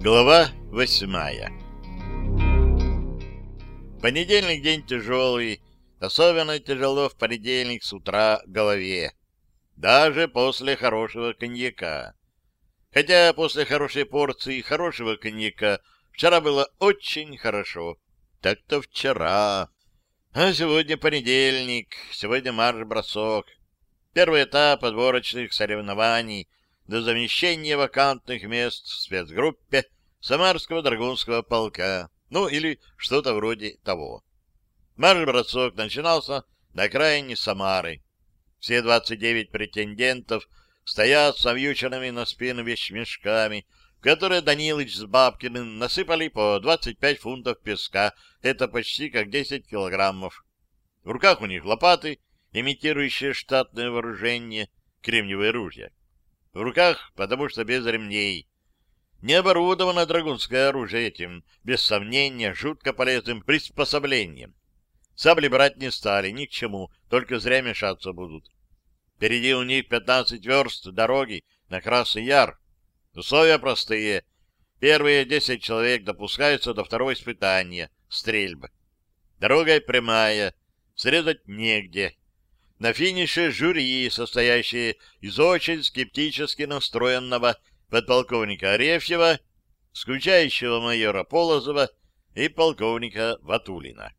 Глава восьмая Понедельник день тяжелый, особенно тяжело в понедельник с утра голове, даже после хорошего коньяка. Хотя после хорошей порции хорошего коньяка вчера было очень хорошо. Так-то вчера. А сегодня понедельник, сегодня марш-бросок. Первый этап отборочных соревнований до замещения вакантных мест в спецгруппе Самарского драгунского полка, ну или что-то вроде того. Марш-бросок начинался на окраине Самары. Все 29 претендентов стоят с навьюченными на спину вещмешками, в которые Данилыч с Бабкиным насыпали по 25 фунтов песка, это почти как 10 килограммов. В руках у них лопаты, имитирующие штатное вооружение, кремниевые ружья в руках, потому что без ремней. Не оборудовано драгунское оружие этим, без сомнения, жутко полезным приспособлением. Сабли брать не стали, ни к чему, только зря мешаться будут. Впереди у них 15 верст дороги на Красный Яр. Условия простые. Первые 10 человек допускаются до второго испытания — стрельбы. Дорога прямая, срезать негде. На финише жюри, состоящее из очень скептически настроенного подполковника Арефьева, скучающего майора Полозова и полковника Ватулина.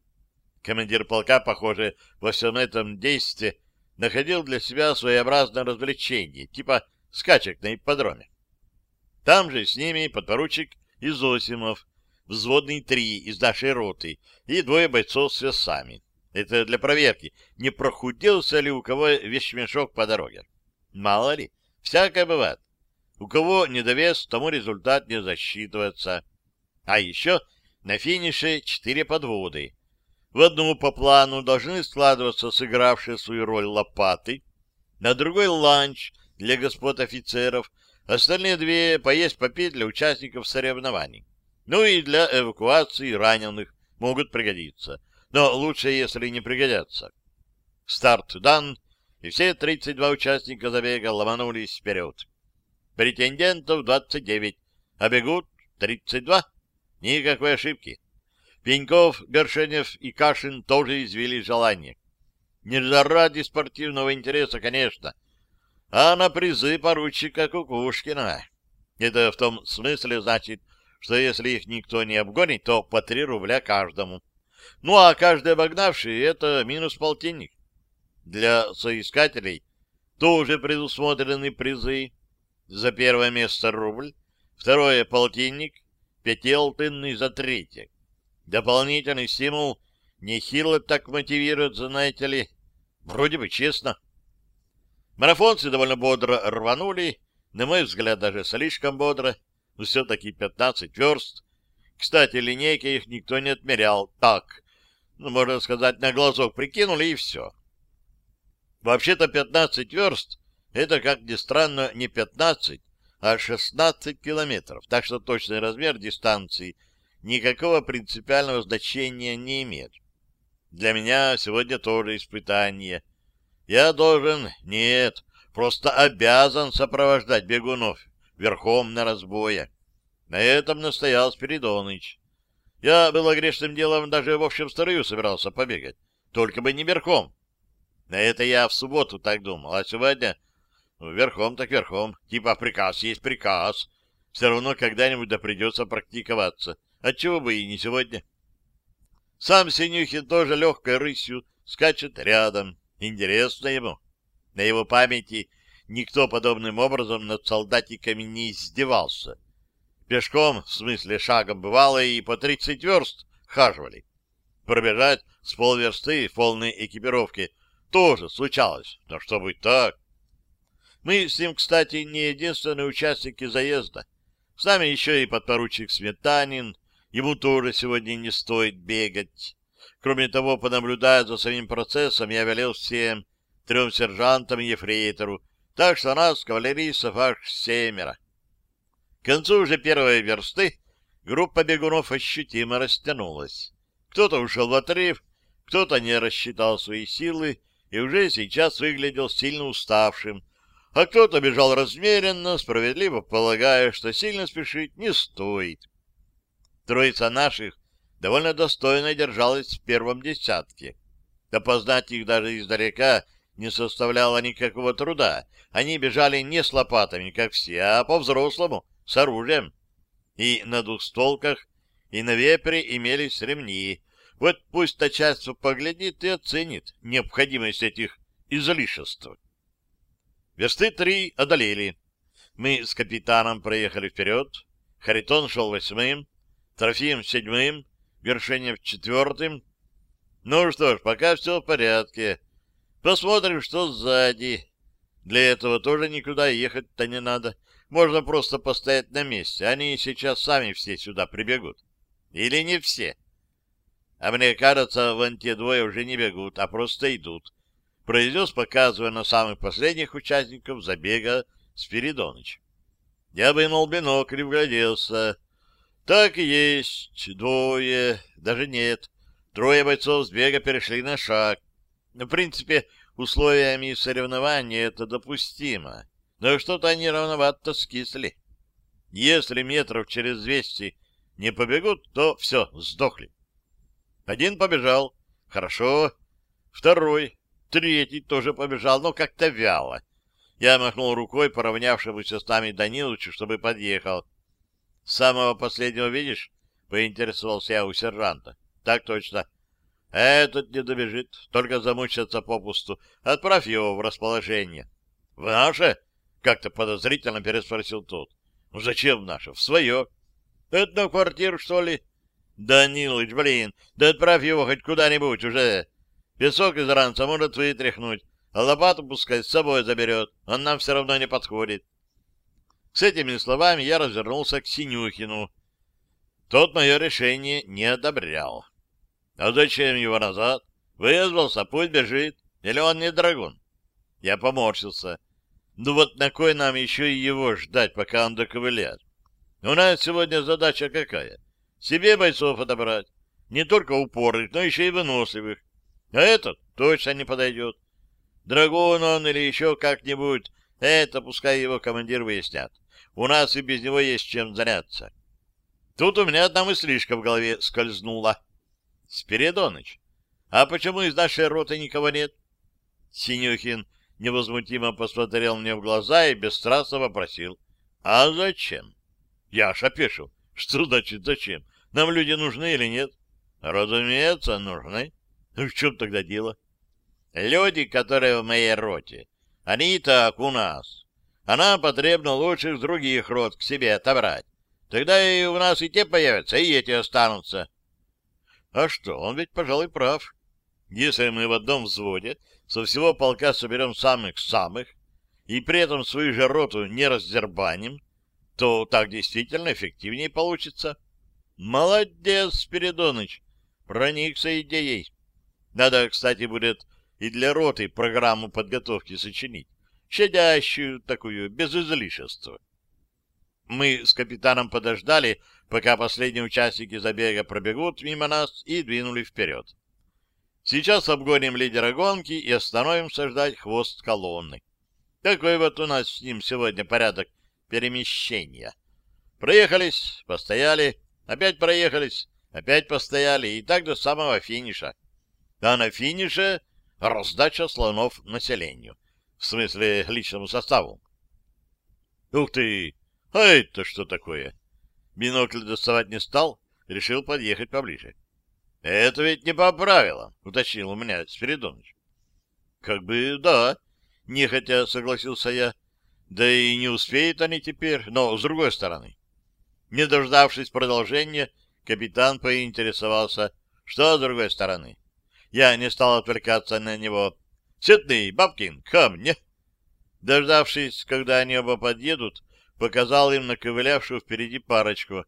Командир полка, похоже, во всем этом действии находил для себя своеобразное развлечение, типа скачек на ипподроме. Там же с ними подпоручик Изосимов, взводный три из нашей роты и двое бойцов с весами. Это для проверки, не прохудился ли у кого вещмешок по дороге. Мало ли, всякое бывает. У кого недовес, тому результат не засчитывается. А еще на финише четыре подводы. В одну по плану должны складываться сыгравшие свою роль лопаты, на другой ланч для господ офицеров, остальные две поесть-попить для участников соревнований. Ну и для эвакуации раненых могут пригодиться но лучше, если не пригодятся. Старт дан, и все 32 участника забега ломанулись вперед. Претендентов 29, а бегут 32. Никакой ошибки. Пеньков, Горшенев и Кашин тоже извели желание. Не ради спортивного интереса, конечно, а на призы поручика Кукушкина. Это в том смысле значит, что если их никто не обгонит, то по три рубля каждому. Ну, а каждый обогнавший — это минус полтинник. Для соискателей тоже предусмотрены призы. За первое место рубль, второе — полтинник, пятиалтынный за третье. Дополнительный стимул нехило так мотивирует, знаете ли. Вроде бы честно. Марафонцы довольно бодро рванули, на мой взгляд, даже слишком бодро, но все-таки 15 верст, кстати, линейки их никто не отмерял. Так, ну, можно сказать, на глазок прикинули, и все. Вообще-то 15 верст — это, как ни странно, не 15, а 16 километров, так что точный размер дистанции никакого принципиального значения не имеет. Для меня сегодня тоже испытание. Я должен, нет, просто обязан сопровождать бегунов верхом на разбоя. На этом настоял Спиридоныч. Я было грешным делом даже в общем строю собирался побегать, только бы не верхом. На это я в субботу так думал, а сегодня ну, верхом так верхом, типа приказ есть приказ. Все равно когда-нибудь да придется практиковаться. Отчего бы и не сегодня. Сам Синюхин тоже легкой рысью скачет рядом. Интересно ему. На его памяти никто подобным образом над солдатиками не издевался. Пешком, в смысле шагом, бывало и по 30 верст хаживали. Пробежать с полверсты в полной экипировке тоже случалось, но чтобы так. Мы с ним, кстати, не единственные участники заезда. С нами еще и подпоручик Сметанин, ему тоже сегодня не стоит бегать. Кроме того, понаблюдая за самим процессом, я велел всем, трем сержантам и ефрейтору, так что нас, кавалеристов, аж семеро. К концу уже первой версты группа бегунов ощутимо растянулась. Кто-то ушел в отрыв, кто-то не рассчитал свои силы и уже сейчас выглядел сильно уставшим, а кто-то бежал размеренно, справедливо полагая, что сильно спешить не стоит. Троица наших довольно достойно держалась в первом десятке. Опознать их даже издалека не составляло никакого труда. Они бежали не с лопатами, как все, а по-взрослому, с оружием. И на двухстволках, и на вепре имелись ремни. Вот пусть начальство поглядит и оценит необходимость этих излишеств. Версты три одолели. Мы с капитаном проехали вперед. Харитон шел восьмым, Трофим седьмым, Вершенев четвертым. Ну что ж, пока все в порядке. Посмотрим, что сзади. Для этого тоже никуда ехать-то не надо. Можно просто постоять на месте. Они сейчас сами все сюда прибегут. Или не все. А мне кажется, вон те двое уже не бегут, а просто идут. Произнес, показывая на самых последних участников забега Спиридоныч. Я вынул бинокль и вгляделся. Так и есть. Двое, даже нет. Трое бойцов с бега перешли на шаг. В принципе, условиями соревнования это допустимо. Но что-то они равновато скисли. Если метров через двести не побегут, то все, сдохли. Один побежал. Хорошо. Второй. Третий тоже побежал, но как-то вяло. Я махнул рукой поравнявшемуся с нами Даниловичу, чтобы подъехал. — Самого последнего видишь? — поинтересовался я у сержанта. — Так точно. — Этот не добежит, только замучается попусту. Отправь его в расположение. — В наше? — как-то подозрительно переспросил тот. — Ну зачем наше? В свое. — Это квартиру, что ли? — Данилыч, блин, да отправь его хоть куда-нибудь уже. Песок из ранца может вытряхнуть, а лопату пускай с собой заберет. Он нам все равно не подходит. С этими словами я развернулся к Синюхину. Тот мое решение не одобрял. А зачем его назад? Вызвался, пусть бежит. Или он не драгун? Я поморщился. Ну вот на кой нам еще и его ждать, пока он доковыляет? У нас сегодня задача какая? Себе бойцов отобрать. Не только упорных, но еще и выносливых. А этот точно не подойдет. Драгун он или еще как-нибудь, это пускай его командир выяснят. У нас и без него есть чем заняться. Тут у меня одна мыслишка в голове скользнула. Спиридоныч, а почему из нашей роты никого нет? Синюхин невозмутимо посмотрел мне в глаза и бесстрастно вопросил. А зачем? Я аж опешил. Что значит зачем? Нам люди нужны или нет? Разумеется, нужны. Ну, в чем тогда дело? Люди, которые в моей роте, они так у нас. А нам потребно лучших других рот к себе отобрать. Тогда и у нас и те появятся, и эти останутся. А что, он ведь, пожалуй, прав. Если мы в одном взводе со всего полка соберем самых-самых, и при этом свою же роту не раздербаним, то так действительно эффективнее получится. Молодец, Спиридоныч, проникся идеей. Надо, кстати, будет и для роты программу подготовки сочинить. Щадящую такую, без излишества. Мы с капитаном подождали, пока последние участники забега пробегут мимо нас и двинули вперед. Сейчас обгоним лидера гонки и остановимся ждать хвост колонны. Такой вот у нас с ним сегодня порядок перемещения. Проехались, постояли, опять проехались, опять постояли, и так до самого финиша а на финише раздача слонов населению, в смысле личному составу. Ух ты! А это что такое? Бинокль доставать не стал, решил подъехать поближе. Это ведь не по правилам, уточнил у меня Спиридоныч. Как бы да, нехотя согласился я. Да и не успеют они теперь, но с другой стороны. Не дождавшись продолжения, капитан поинтересовался, что с другой стороны. Я не стал отвлекаться на него. «Сетный, Бабкин, ко мне!» Дождавшись, когда они оба подъедут, показал им наковылявшую впереди парочку.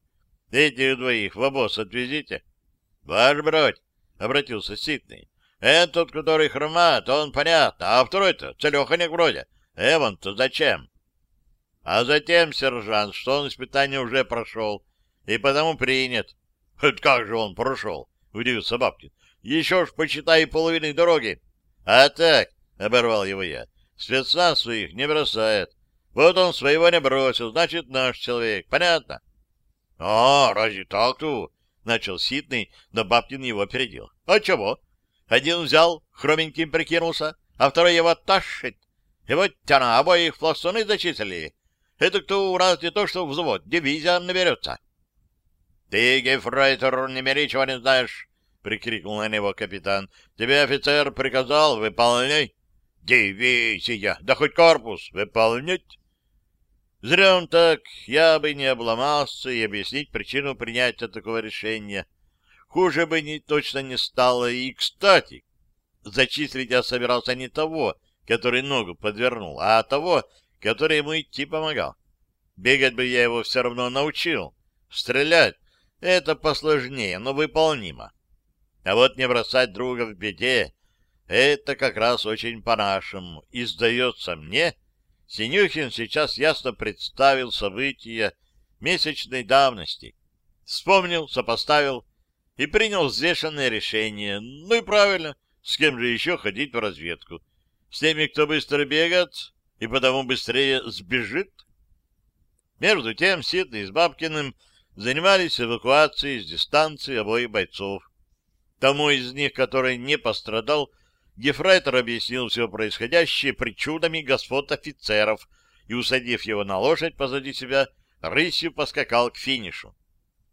«Этих двоих в обоз отвезите». «Ваш бродь!» — обратился Ситный. «Этот, который хромает, он понятно, а второй-то целеханик вроде. Эван-то зачем?» «А затем, сержант, что он испытание уже прошел, и потому принят». «Это как же он прошел?» — удивился Бабкин. Еще ж, почитай, половины дороги. — А так, — оборвал его я, — Спецназ своих не бросает. Вот он своего не бросил, значит, наш человек. Понятно? — А, разве так-то? — начал Ситный, но Бабкин его опередил. — А чего? Один взял, хроменьким прикинулся, а второй его тащит. И вот тяна, обоих пластуны зачислили. Это кто у нас не то что взвод, дивизия наберется. — Ты, гефрейтер, не мери, чего не знаешь, — прикрикнул на него капитан. — Тебе офицер приказал, выполняй. — Дивизия, да хоть корпус, выполнять. Зря он так, я бы не обломался и объяснить причину принятия такого решения. Хуже бы ни, точно не стало. И, кстати, зачислить я собирался не того, который ногу подвернул, а того, который ему идти помогал. Бегать бы я его все равно научил. Стрелять — это посложнее, но выполнимо. А вот не бросать друга в беде — это как раз очень по-нашему. И, сдается мне, Синюхин сейчас ясно представил события месячной давности. Вспомнил, сопоставил и принял взвешенное решение. Ну и правильно, с кем же еще ходить в разведку? С теми, кто быстро бегает и потому быстрее сбежит? Между тем Сидный с Бабкиным занимались эвакуацией с дистанции обоих бойцов. Тому из них, который не пострадал, Гефрейтер объяснил все происходящее причудами господ офицеров и, усадив его на лошадь позади себя, рысью поскакал к финишу.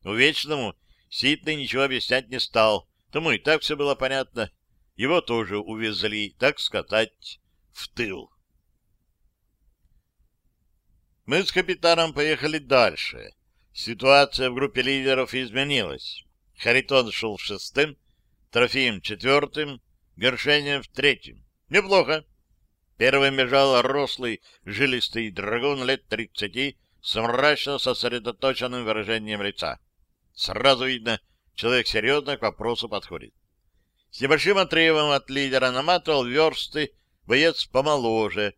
У Вечному Ситный ничего объяснять не стал, тому и так все было понятно. Его тоже увезли, так сказать, в тыл. Мы с капитаном поехали дальше. Ситуация в группе лидеров изменилась. Харитон шел шестым, Трофим четвертым, Горшенев третьим. Неплохо. Первым бежал рослый, жилистый драгун лет тридцати с мрачно сосредоточенным выражением лица. Сразу видно, человек серьезно к вопросу подходит. С небольшим отрывом от лидера наматывал версты боец помоложе.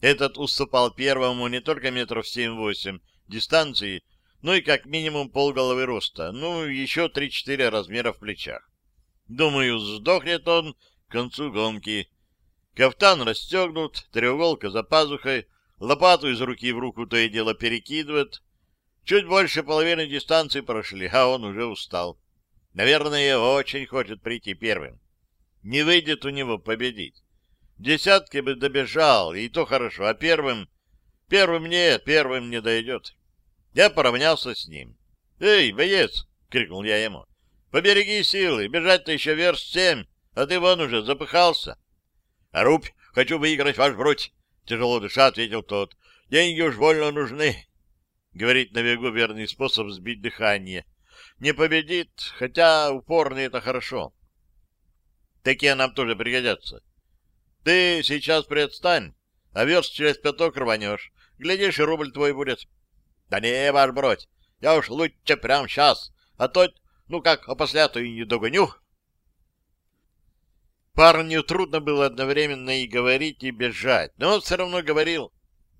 Этот уступал первому не только метров семь-восемь дистанции, но и как минимум полголовы роста, ну, еще три-четыре размера в плечах. Думаю, сдохнет он к концу гонки. Кафтан расстегнут, треуголка за пазухой, лопату из руки в руку то и дело перекидывает. Чуть больше половины дистанции прошли, а он уже устал. Наверное, очень хочет прийти первым. Не выйдет у него победить. Десятки бы добежал, и то хорошо, а первым... Первым нет, первым не дойдет. Я поравнялся с ним. «Эй, боец!» — крикнул я ему. «Побереги силы, бежать-то еще верст семь, а ты вон уже запыхался. — А рубь, хочу выиграть ваш бродь, — тяжело дыша ответил тот. — Деньги уж больно нужны. Говорить на бегу верный способ сбить дыхание. Не победит, хотя упорный — это хорошо. Такие нам тоже пригодятся. Ты сейчас предстань, а верст через пяток рванешь. Глядишь, и рубль твой будет. Да не, ваш бродь, я уж лучше прямо сейчас, а то, ну как, опосля-то и не догоню. Парню трудно было одновременно и говорить, и бежать, но он все равно говорил.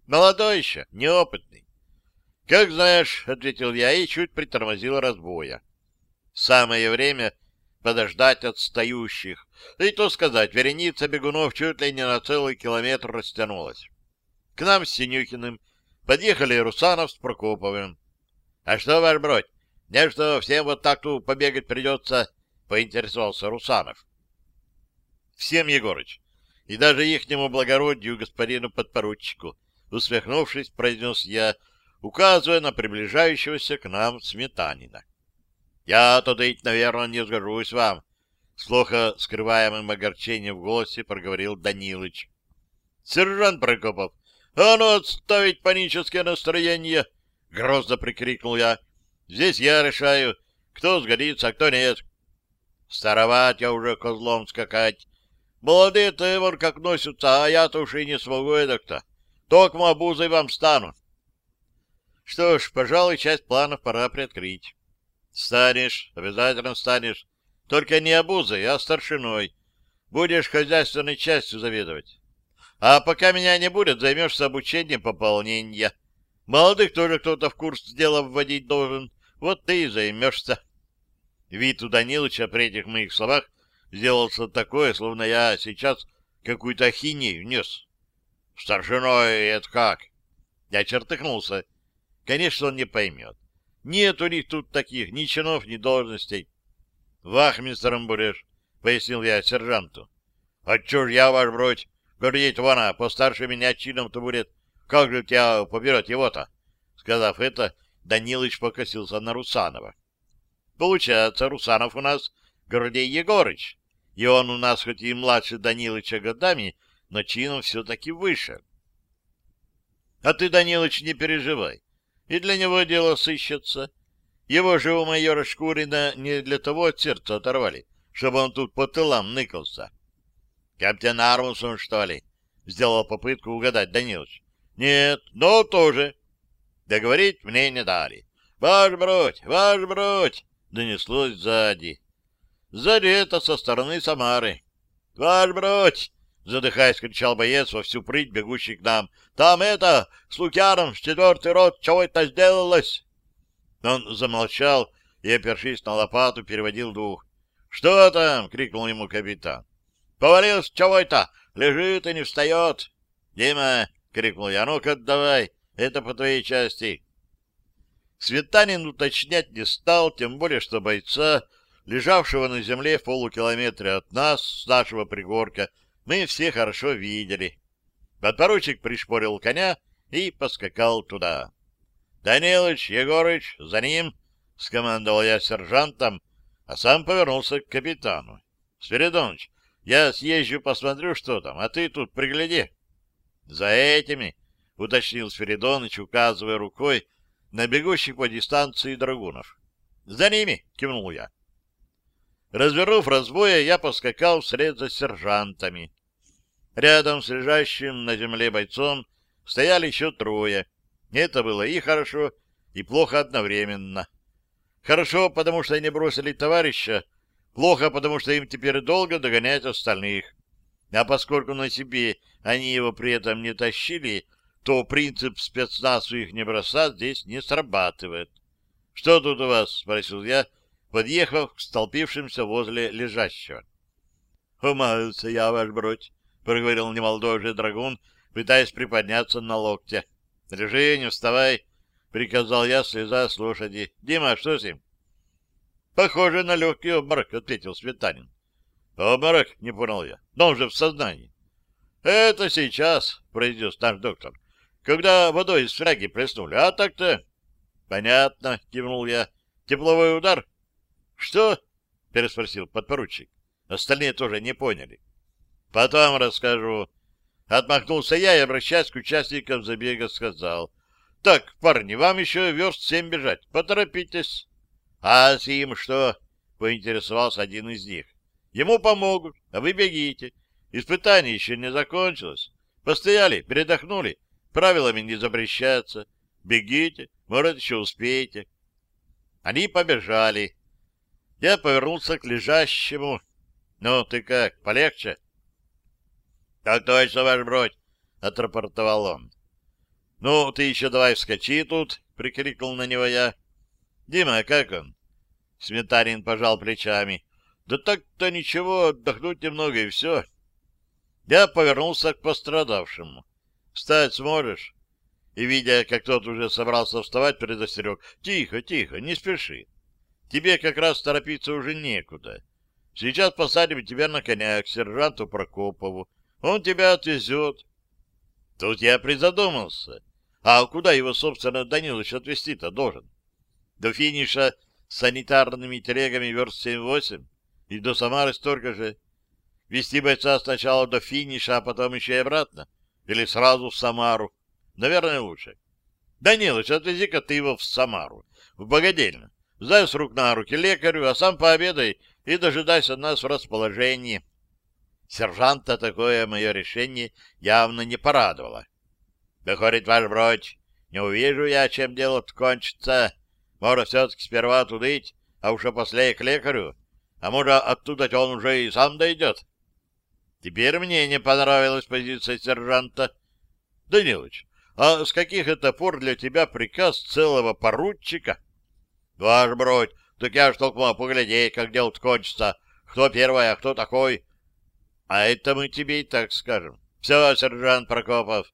Молодой еще, неопытный. — Как знаешь, — ответил я и чуть притормозил разбоя. Самое время подождать отстающих. И то сказать, вереница бегунов чуть ли не на целый километр растянулась. К нам с Синюхиным подъехали Русанов с Прокоповым. — А что, ваш бродь, мне что, всем вот так тут побегать придется? — поинтересовался Русанов всем, Егорыч, и даже ихнему благородию господину подпоручику, усмехнувшись, произнес я, указывая на приближающегося к нам сметанина. Я туда ведь, наверное, не сгожусь вам, с плохо скрываемым огорчением в голосе проговорил Данилыч. Сержант Прокопов, а ну отставить паническое настроение! Грозно прикрикнул я. Здесь я решаю, кто сгодится, а кто нет. Староват я уже козлом скакать, Молодые-то вон как носятся, а я-то уж и не смогу эдак-то. Токмо обузой вам стану. Что ж, пожалуй, часть планов пора приоткрыть. Станешь, обязательно станешь. Только не обузой, а старшиной. Будешь хозяйственной частью заведовать. А пока меня не будет, займешься обучением пополнения. Молодых тоже кто-то в курс дела вводить должен. Вот ты и займешься. Вид у Данилыча при этих моих словах сделался такое, словно я сейчас какую-то ахинею нес. Старшиной это как? Я чертыхнулся. Конечно, он не поймет. Нет у них тут таких ни чинов, ни должностей. Вахмистером будешь, пояснил я сержанту. А чё ж я, ваш бродь, гордеть вона, постарше меня чином-то будет. Как же тебя поберет его-то? Сказав это, Данилыч покосился на Русанова. Получается, Русанов у нас Гордей Егорыч, и он у нас хоть и младше Данилыча годами, но чином все-таки выше. А ты, Данилыч, не переживай, и для него дело сыщется. Его же у майора Шкурина не для того от сердца оторвали, чтобы он тут по тылам ныкался. Капитан Армусон, что ли? Сделал попытку угадать Данилович. Нет, но тоже. Договорить мне не дали. Ваш бродь, ваш бродь! Донеслось сзади. Сзади это со стороны Самары. Ваш бродь! Задыхаясь, кричал боец во всю прыть, бегущий к нам. Там это, с Лукьяном, с четвертый рот, чего это сделалось? Он замолчал и, опершись на лопату, переводил дух. — Что там? — крикнул ему капитан. — Повалился чего это? Лежит и не встает. — Дима! — крикнул я. — Ну-ка, давай, это по твоей части. Светанин уточнять не стал, тем более, что бойца, лежавшего на земле в полукилометре от нас, с нашего пригорка, мы все хорошо видели. Подпоручик пришпорил коня и поскакал туда. «Данилыч, Егорыч, за ним!» — скомандовал я сержантом, а сам повернулся к капитану. «Спиридоныч, я съезжу, посмотрю, что там, а ты тут пригляди». «За этими!» — уточнил Спиридоныч, указывая рукой на бегущих по дистанции драгунов. «За ними!» — кивнул я. Развернув разбоя, я поскакал вслед за сержантами. Рядом с лежащим на земле бойцом стояли еще трое — это было и хорошо, и плохо одновременно. Хорошо, потому что они бросили товарища, плохо, потому что им теперь долго догонять остальных. А поскольку на себе они его при этом не тащили, то принцип спецназу их не бросать здесь не срабатывает. — Что тут у вас? — спросил я, подъехав к столпившимся возле лежащего. — Умаются я, ваш бродь, — проговорил немолодой же драгун, пытаясь приподняться на локте. — Лежи, не вставай, — приказал я, слезая с лошади. — Дима, что с ним? — Похоже на легкий обморок, — ответил Светанин. — Обморок? — не понял я. — Но он же в сознании. — Это сейчас, — произнес наш доктор, — когда водой из фляги плеснули. А так-то... — Понятно, — кивнул я. — Тепловой удар? — Что? — переспросил подпоручик. Остальные тоже не поняли. — Потом расскажу, Отмахнулся я и, обращаясь к участникам забега, сказал. — Так, парни, вам еще верст семь бежать. Поторопитесь. — А с ним что? — поинтересовался один из них. — Ему помогут, а вы бегите. Испытание еще не закончилось. Постояли, передохнули. Правилами не запрещается. Бегите, может, еще успеете. Они побежали. Я повернулся к лежащему. — Ну, ты как, полегче? — Так точно, ваш бродь, — отрапортовал он. — Ну, ты еще давай вскочи тут, — прикрикнул на него я. — Дима, как он? Сметанин пожал плечами. — Да так-то ничего, отдохнуть немного и все. Я повернулся к пострадавшему. — Встать сможешь? И, видя, как тот уже собрался вставать, предостерег. — Тихо, тихо, не спеши. Тебе как раз торопиться уже некуда. Сейчас посадим тебя на коня к сержанту Прокопову. Он тебя отвезет. Тут я призадумался. А куда его, собственно, Данилович отвезти-то должен? До финиша с санитарными телегами верст 7-8 и до Самары столько же. Вести бойца сначала до финиша, а потом еще и обратно. Или сразу в Самару. Наверное, лучше. Данилович, отвези-ка ты его в Самару, в Богодельно. Сдай с рук на руки лекарю, а сам пообедай и дожидайся нас в расположении. Сержанта такое мое решение явно не порадовало. — Выходит, ваш бродь, не увижу я, чем дело кончится. Может, все-таки сперва тудыть, а уже после к лекарю. А может, оттуда он уже и сам дойдет. Теперь мне не понравилась позиция сержанта. — Данилыч, а с каких это пор для тебя приказ целого поручика? — Ваш бродь, так я ж только поглядеть, как дело кончится. Кто первый, а кто такой? А это мы тебе и так скажем. Все, сержант Прокопов,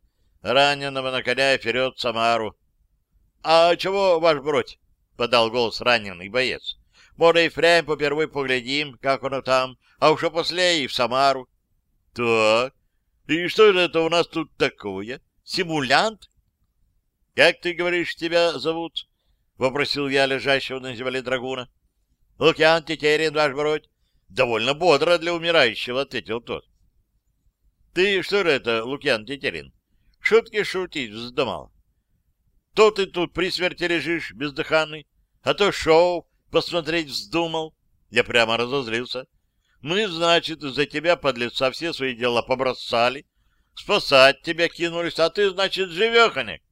раненого на коня вперед Самару. — А чего, ваш бродь? — подал голос раненый боец. — Может, и впрямь попервой поглядим, как оно там, а уже после и в Самару. — Так, и что же это у нас тут такое? Симулянт? — Как ты говоришь, тебя зовут? — вопросил я лежащего на земле драгуна. — Лукьян Тетерин, ваш бродь. — Довольно бодро для умирающего, — ответил тот. — Ты что же это, Лукьян Тетерин? Шутки шутить вздумал. То ты тут при смерти лежишь, бездыханный, а то шоу посмотреть вздумал. Я прямо разозлился. Мы, значит, из-за тебя, подлеца, все свои дела побросали, спасать тебя кинулись, а ты, значит, живеханик.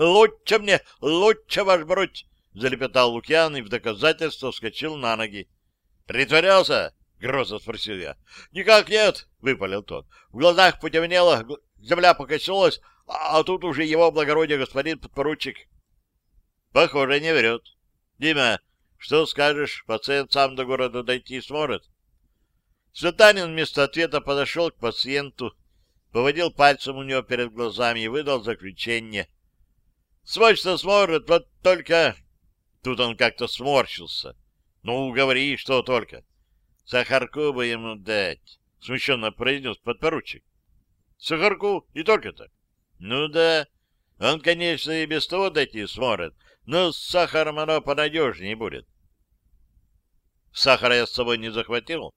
Лучше мне, лучше, ваш бродь, — залепетал Лукьян и в доказательство вскочил на ноги. — Притворялся? — грозно спросил я. — Никак нет, — выпалил тот. В глазах потемнело, земля покосилась, а тут уже его благородие господин подпоручик. — Похоже, не врет. — Дима, что скажешь, пациент сам до города дойти сможет? Светанин вместо ответа подошел к пациенту, поводил пальцем у него перед глазами и выдал заключение. Свой-то сможет, вот только... Тут он как-то сморщился. Ну, говори, что только. Сахарку бы ему дать, смущенно произнес подпоручик. Сахарку и только-то. Ну да, он, конечно, и без того дойти сможет, но с сахаром оно понадежнее будет. Сахара я с собой не захватил,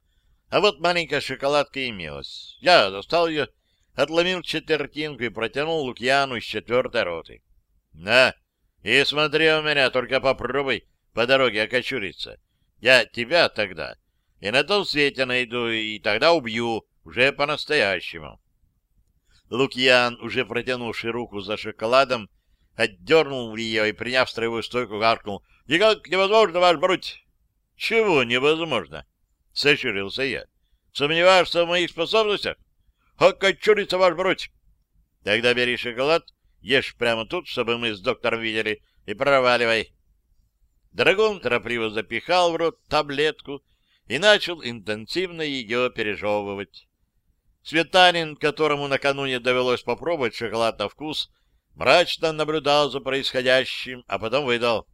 а вот маленькая шоколадка имелась. Я достал ее, отломил четвертинку и протянул Лукьяну из четвертой роты. На, и смотри у меня, только попробуй по дороге окочуриться. Я тебя тогда и на том свете найду, и тогда убью, уже по-настоящему. Лукьян, уже протянувший руку за шоколадом, отдернул ее и, приняв строевую стойку, гаркнул. — Никак невозможно, ваш бруть! — Чего невозможно? — сощурился я. — Сомневаешься в моих способностях? — Окочуриться, ваш бруть! — Тогда бери шоколад Ешь прямо тут, чтобы мы с доктором видели, и проваливай. Драгун торопливо запихал в рот таблетку и начал интенсивно ее пережевывать. Светанин, которому накануне довелось попробовать шоколад на вкус, мрачно наблюдал за происходящим, а потом выдал.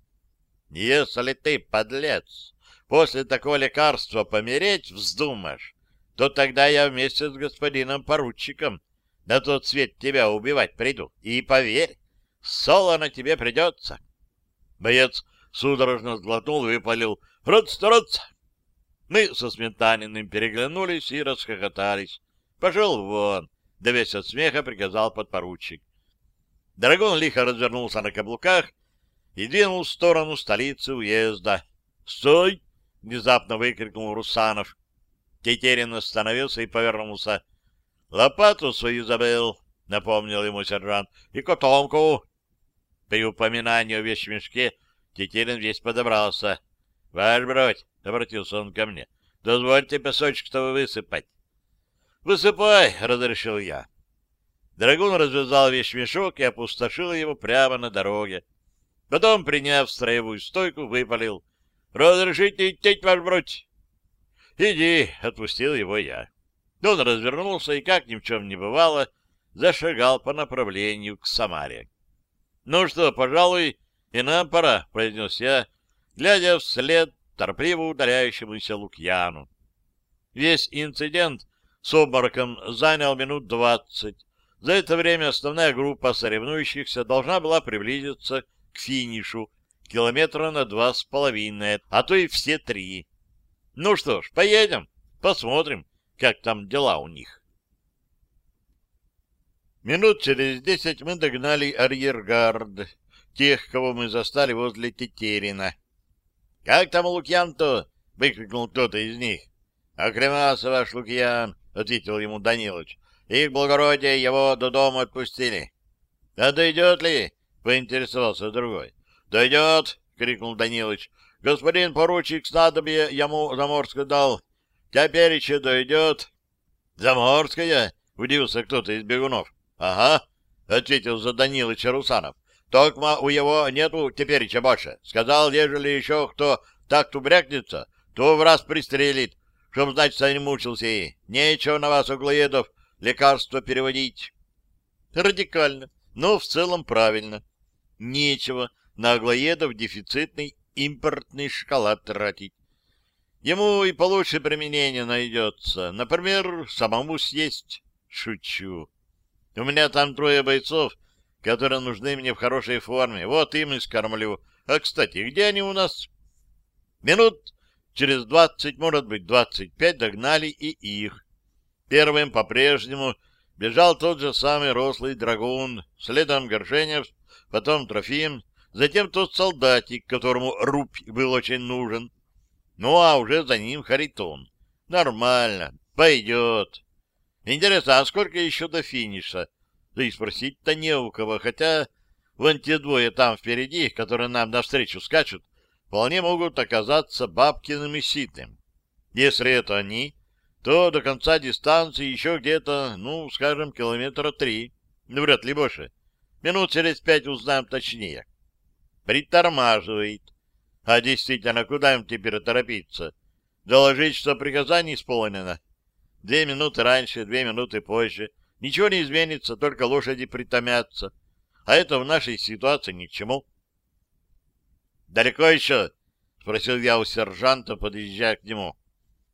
«Если ты, подлец, после такого лекарства помереть вздумаешь, то тогда я вместе с господином поручиком на тот свет тебя убивать приду. И поверь, солоно тебе придется. Боец судорожно сглотнул и выпалил. Рот стараться! Мы со Сметаниным переглянулись и расхохотались. Пошел вон, да весь от смеха приказал подпоручик. Драгон лихо развернулся на каблуках и двинул в сторону столицы уезда. «Стой!» — внезапно выкрикнул Русанов. Тетерин остановился и повернулся. Лопату свою забыл, — напомнил ему сержант, — и котомку. При упоминании о вещмешке Тетерин весь подобрался. — Ваш бродь, — обратился он ко мне, — дозвольте песочек-то высыпать. — Высыпай, — разрешил я. Драгун развязал вещмешок и опустошил его прямо на дороге. Потом, приняв строевую стойку, выпалил. — Разрешите идти, ваш бродь? — Иди, — отпустил его я. Он развернулся и, как ни в чем не бывало, зашагал по направлению к Самаре. — Ну что, пожалуй, и нам пора, — произнес я, глядя вслед торпливо удаляющемуся Лукьяну. Весь инцидент с обмороком занял минут двадцать. За это время основная группа соревнующихся должна была приблизиться к финишу километра на два с половиной, а то и все три. Ну что ж, поедем, посмотрим, как там дела у них. Минут через десять мы догнали арьергард, тех, кого мы застали возле Тетерина. — Как там Лукьян-то? — выкрикнул кто-то из них. — Окремался ваш Лукьян, — ответил ему Данилович. — Их благородие его до дома отпустили. — А дойдет ли? — поинтересовался другой. — Дойдет, — крикнул Данилович. — Господин поручик снадобье ему Заморска дал. Теперь еще дойдет. Заморская? Удивился кто-то из бегунов. Ага, ответил за Данилыча Русанов. Токма у его нету теперь еще больше. Сказал, ежели еще кто так тубрякнется, то в раз пристрелит, чтоб, значит, не мучился и. Нечего на вас, углоедов, лекарства переводить. Радикально, но в целом правильно. Нечего на аглоедов дефицитный импортный шоколад тратить. Ему и получше применение найдется. Например, самому съесть. Шучу. У меня там трое бойцов, которые нужны мне в хорошей форме. Вот им и скормлю. А, кстати, где они у нас? Минут через двадцать, может быть, двадцать пять догнали и их. Первым по-прежнему бежал тот же самый рослый драгун, следом Горшенев, потом Трофим, затем тот солдатик, которому рубь был очень нужен. Ну, а уже за ним Харитон. Нормально, пойдет. Интересно, а сколько еще до финиша? Да и спросить-то не у кого, хотя вон те двое там впереди, которые нам навстречу скачут, вполне могут оказаться Бабкиным и Ситным. Если это они, то до конца дистанции еще где-то, ну, скажем, километра три, ну, вряд ли больше. Минут через пять узнаем точнее. Притормаживает. А действительно, куда им теперь торопиться? Доложить, что приказание исполнено. Две минуты раньше, две минуты позже. Ничего не изменится, только лошади притомятся. А это в нашей ситуации ни к чему. «Далеко еще?» — спросил я у сержанта, подъезжая к нему.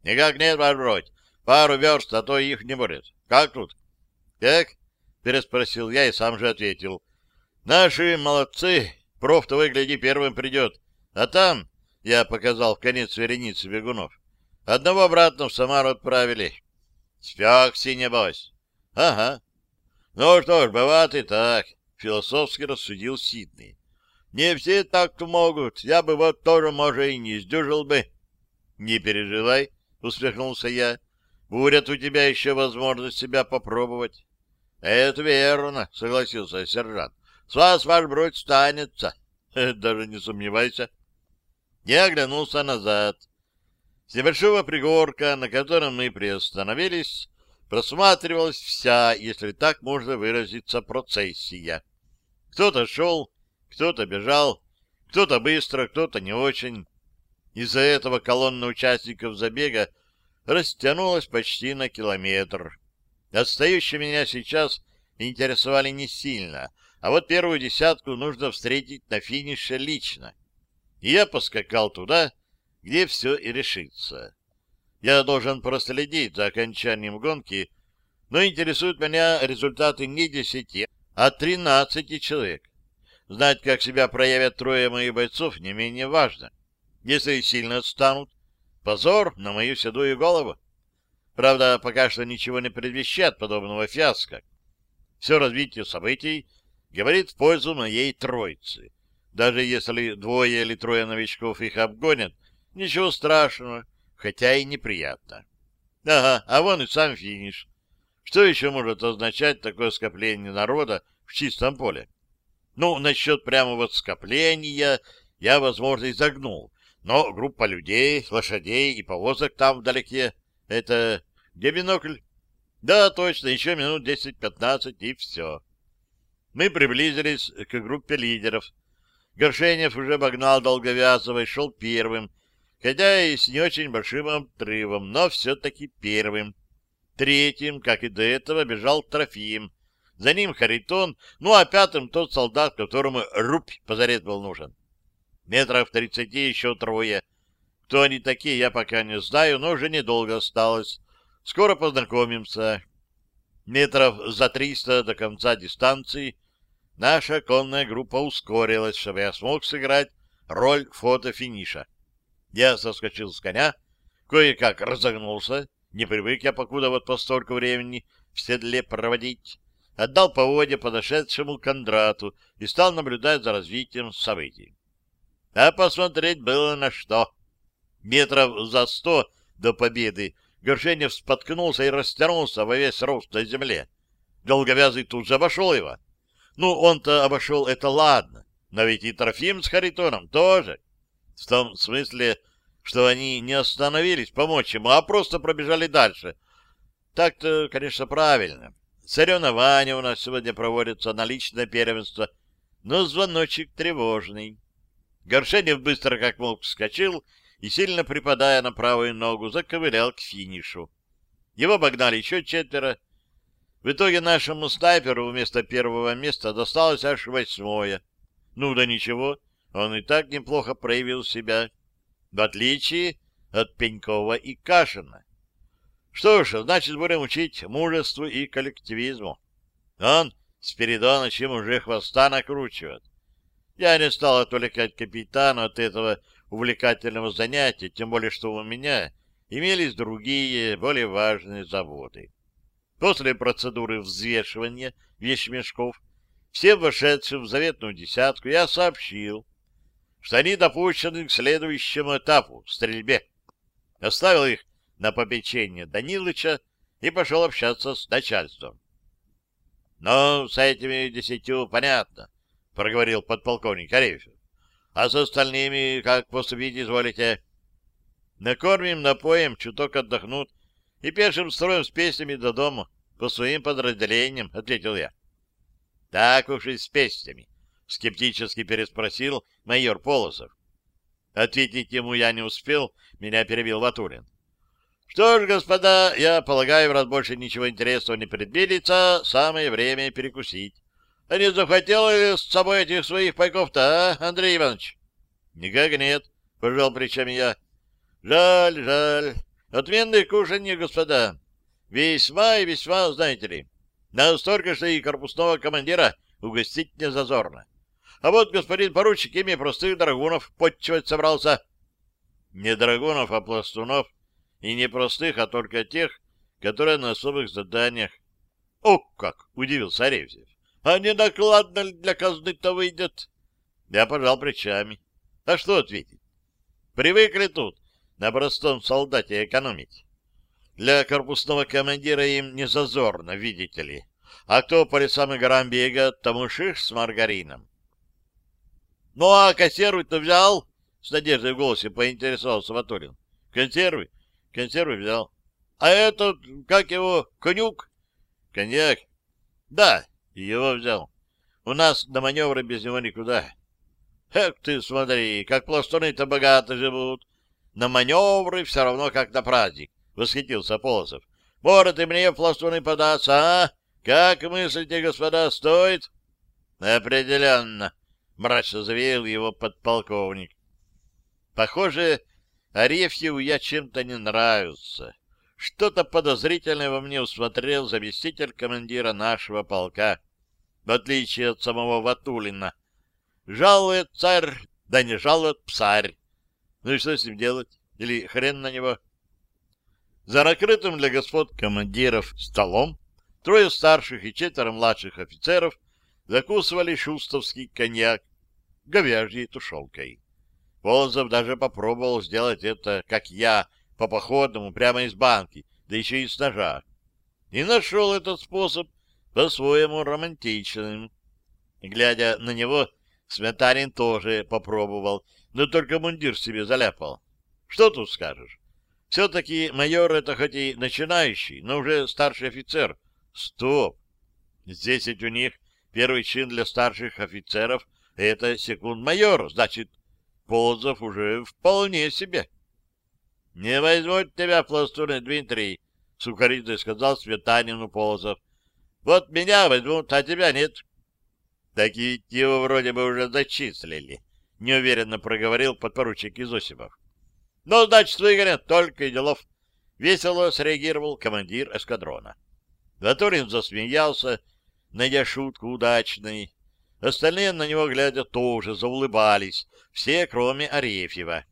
«Никак нет, ваш бродь. Пару верст, а то их не будет. Как тут? Как? Переспросил я и сам же ответил. Наши молодцы. Проф-то, выгляди, первым придет. А там, я показал конец вереницы бегунов, одного обратно в Самару отправили. Спекси, небось. Ага. Ну что ж, бывает и так, философски рассудил Сиднey. Не все так-то могут. Я бы вот тоже, может, и не сдюжил бы. Не переживай, усмехнулся я. Будет у тебя еще возможность себя попробовать. — Это верно, — согласился сержант. — С вас, ваш бродь, станется. Даже не сомневайся. Я оглянулся назад. С небольшого пригорка, на котором мы приостановились, просматривалась вся, если так можно выразиться, процессия. Кто-то шел, кто-то бежал, кто-то быстро, кто-то не очень. Из-за этого колонна участников забега растянулась почти на километр. Отстающие меня сейчас интересовали не сильно, а вот первую десятку нужно встретить на финише лично. И я поскакал туда, где все и решится. Я должен проследить за окончанием гонки, но интересуют меня результаты не десяти, а тринадцати человек. Знать, как себя проявят трое моих бойцов, не менее важно. Если сильно отстанут, Позор на мою седую голову. Правда, пока что ничего не предвещает подобного фиаско. Все развитие событий говорит в пользу моей троицы. Даже если двое или трое новичков их обгонят, ничего страшного, хотя и неприятно. Ага, а вон и сам финиш. Что еще может означать такое скопление народа в чистом поле? Ну, насчет прямо вот скопления я, возможно, изогнул. Но группа людей, лошадей и повозок там вдалеке — это где бинокль? Да, точно, еще минут десять-пятнадцать, и все. Мы приблизились к группе лидеров. Горшенев уже обогнал Долговязова и шел первым, хотя и с не очень большим отрывом, но все-таки первым. Третьим, как и до этого, бежал Трофим. За ним Харитон, ну а пятым тот солдат, которому рубь позарез был нужен. Метров тридцати еще трое. Кто они такие, я пока не знаю, но уже недолго осталось. Скоро познакомимся. Метров за триста до конца дистанции наша конная группа ускорилась, чтобы я смог сыграть роль фото-финиша. Я соскочил с коня, кое-как разогнулся, не привык я покуда вот по столько времени в седле проводить, отдал поводья подошедшему Кондрату и стал наблюдать за развитием событий. А посмотреть было на что. Метров за сто до победы Горшенев споткнулся и растянулся во весь рост на земле. Долговязый тут же обошел его. Ну, он-то обошел это ладно, но ведь и Трофим с Харитоном тоже. В том смысле, что они не остановились помочь ему, а просто пробежали дальше. Так-то, конечно, правильно. Соревнования у нас сегодня проводятся на личное первенство, но звоночек тревожный. Горшенев быстро как мог вскочил и, сильно припадая на правую ногу, заковылял к финишу. Его обогнали еще четверо. В итоге нашему снайперу вместо первого места досталось аж восьмое. Ну да ничего, он и так неплохо проявил себя, в отличие от Пенькова и Кашина. Что ж, значит, будем учить мужеству и коллективизму. Он Спиридоныч уже хвоста накручивает. Я не стал отвлекать капитана от этого увлекательного занятия, тем более, что у меня имелись другие, более важные заботы. После процедуры взвешивания вещмешков всем вошедшим в заветную десятку я сообщил, что они допущены к следующему этапу — стрельбе. Оставил их на попечение Данилыча и пошел общаться с начальством. — Ну, с этими десятью понятно, — проговорил подполковник Арефьев. — А с остальными как поступить изволите? — Накормим, напоим, чуток отдохнут и пешим строем с песнями до дома по своим подразделениям, — ответил я. — Так уж и с песнями, — скептически переспросил майор Полосов. Ответить ему я не успел, меня перебил Ватулин. — Что ж, господа, я полагаю, раз больше ничего интересного не предвидится, самое время перекусить. А не захотел ли с собой этих своих пайков-то, а, Андрей Иванович? — Никак нет, — пожал плечами я. — Жаль, жаль. Отменное кушанье, господа. Весьма и весьма, знаете ли. Настолько, что и корпусного командира угостить не зазорно. А вот господин поручик ими простых драгунов подчивать собрался. Не драгунов, а пластунов. И не простых, а только тех, которые на особых заданиях. О, как! — удивился Аревзев. А не накладно для казны-то выйдет? Я пожал плечами. А что ответить? Привыкли тут на простом солдате экономить. Для корпусного командира им не зазорно, видите ли. А кто по лесам и горам бегает, тому шиш с маргарином. — Ну, а консервы-то взял? — с надеждой в голосе поинтересовался Ватулин. — Консервы? Консервы взял. — А этот, как его, конюк? — Коньяк? — Да, его взял. У нас на маневры без него никуда. — Эх ты, смотри, как пластуны-то богато живут. На маневры все равно, как на праздник, — восхитился Полосов. — Может, и мне в пластуны податься, а? Как мыслите, господа, стоит? — Определенно, — мрачно заверил его подполковник. Похоже, Арефьеву я чем-то не нравился. Что-то подозрительное во мне усмотрел заместитель командира нашего полка, в отличие от самого Ватулина. Жалует царь, да не жалует псарь. Ну и что с ним делать? Или хрен на него? За накрытым для господ командиров столом трое старших и четверо младших офицеров закусывали шустовский коньяк говяжьей тушенкой. Полозов даже попробовал сделать это, как я, по походному, прямо из банки, да еще и с ножа. И нашел этот способ по-своему романтичным. Глядя на него, Сметанин тоже попробовал, но только мундир себе заляпал. Что тут скажешь? Все-таки майор это хоть и начинающий, но уже старший офицер. Стоп! Здесь ведь у них Первый чин для старших офицеров — это секунд-майор, значит, Полозов уже вполне себе. — Не возьмут тебя пластуны, Дмитрий, — сукоризой сказал Светанину Полозов. — Вот меня возьмут, а тебя нет. — Так ведь его вроде бы уже зачислили, — неуверенно проговорил подпоручик Изосимов. — Ну, значит, выгонят только и делов. Весело среагировал командир эскадрона. Заторин засмеялся, — найдя шутку удачной. Остальные на него, глядя, тоже заулыбались, все, кроме Арефьева.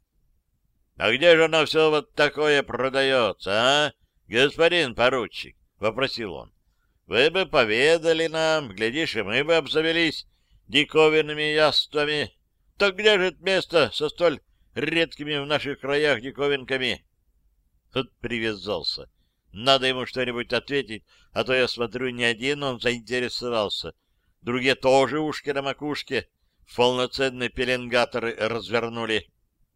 — А где же оно все вот такое продается, а, господин поручик? — вопросил он. — Вы бы поведали нам, глядишь, и мы бы обзавелись диковинными яствами. Так где же это место со столь редкими в наших краях диковинками? Тут привязался. Надо ему что-нибудь ответить, а то я смотрю, не один он заинтересовался. Другие тоже ушки на макушке, в полноценные пеленгаторы развернули.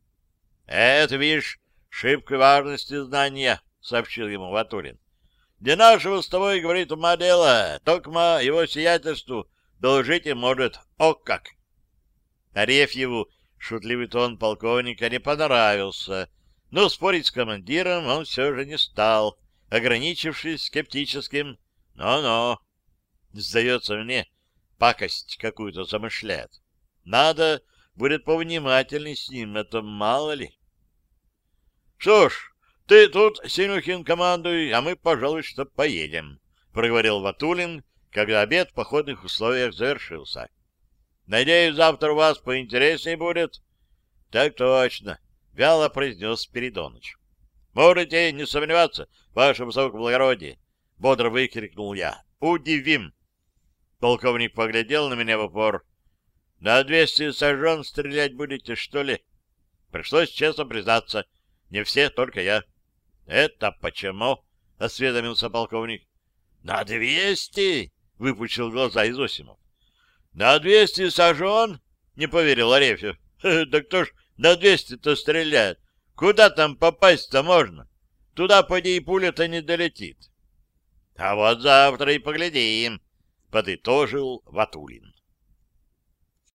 — Это, видишь, шибкой важности знания, — сообщил ему Ватулин. — Для нашего с тобой, говорит, ума дело, только его сиятельству доложить и может. О как! Арефьеву шутливый тон полковника не понравился, но спорить с командиром он все же не стал ограничившись скептическим Ну-ну. Сдается мне, пакость какую-то замышляет. Надо будет повнимательней с ним, это мало ли. Что ж, ты тут, Синюхин, командуй, а мы, пожалуй, что поедем, проговорил Ватулин, когда обед в походных условиях завершился. Надеюсь, завтра у вас поинтереснее будет? Так точно, вяло произнес Спиридоныч. Можете не сомневаться, ваше высокоблагородие, бодро выкрикнул я. Удивим. Полковник поглядел на меня в упор. На двести сожжен стрелять будете, что ли? Пришлось честно признаться. Не все, только я. Это почему? — осведомился полковник. — На двести? — выпучил глаза Изосимов. — На двести сожжен? — не поверил Арефьев. — Да кто ж на двести-то стреляет? Куда там попасть-то можно? Туда, поди, и пуля-то не долетит. — А вот завтра и поглядим, — подытожил Ватулин.